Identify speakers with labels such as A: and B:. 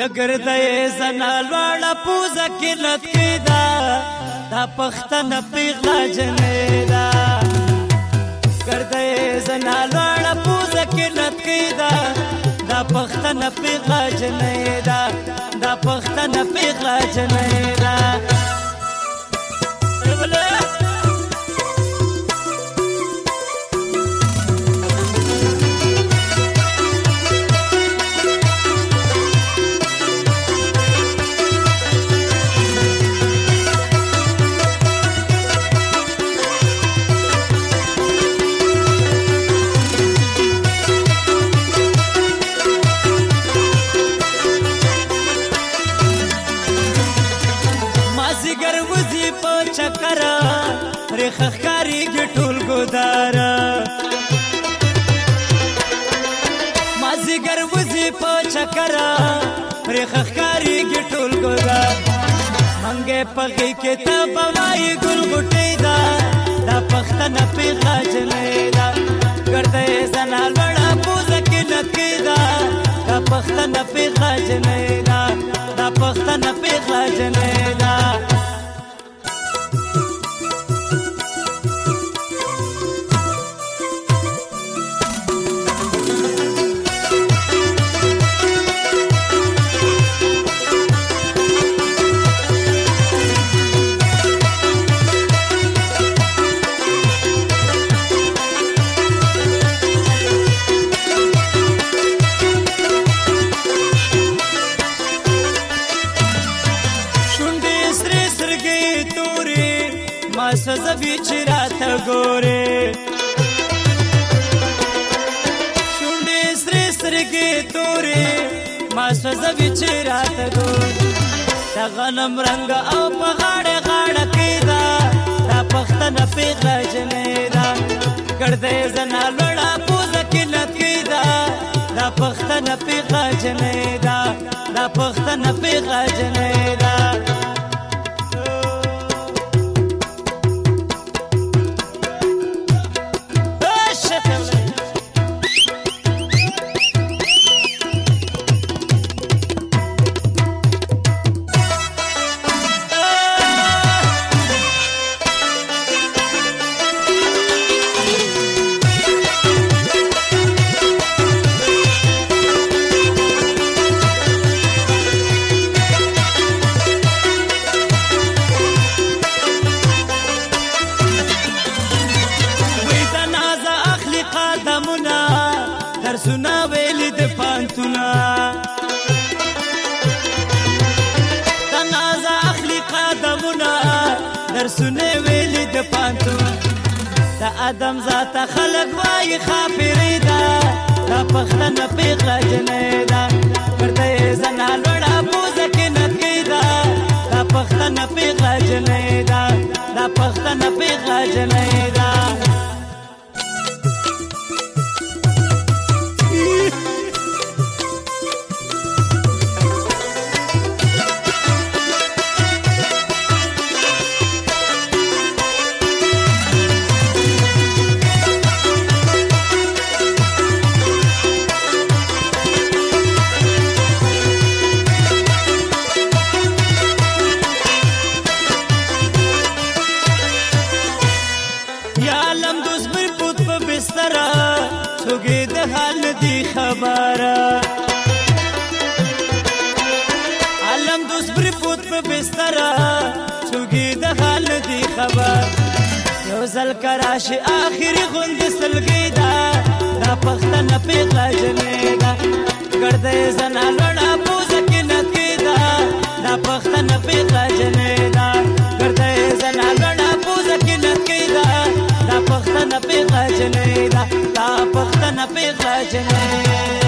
A: یګردې زنا لوړه پوزه کې لټ کېدا دا پښتنه پیغله جنې دا ګردې زنا لوړه پوزه کې لټ کېدا دا پښتنه پیغله جنې دا دا پښتنه پیغله جنې دا خخکاریږي ټول ګدار مازیګر وځي په چکرا پر خخکاریږي ټول ګدار منګه پخې کې تا بوای ګل ګټې دا دا پختنه په خاجلې دا ګرده زنا لړا پوزکه نکې دا دا پختنه په خاجلې دا دا پختنه په خاجلې دا سزوي چې راته ګورې شونډې سرې سترګې تورې ما سزوي چې راته ګورې د غنم رنګ او په غاړه غاړه کې دا دا پښتنه پیغله جنې دا ګردې زنا لوړه پوزه کې لکې دا دا پښتنه پیغله جنې دا دا پښتنه پیغله جنې سنې ویلې د پانتو د ادم ذات خلق وای خافری دا د پخله نه پیغله جنې دا پرته زنا لړا پوزه کې نتګې دا د پخله نه پیغله جنې دا د پخله نه پیغله جنې دا حال دی خبره علم دوست بری پوت په بستر چوګي د حال دی خبر یو زل کراش اخري غوند سلګي دا دا پختنه په غاجنه دا ګرځي زنا لړا پوز دا تا پختنه پیغله جنې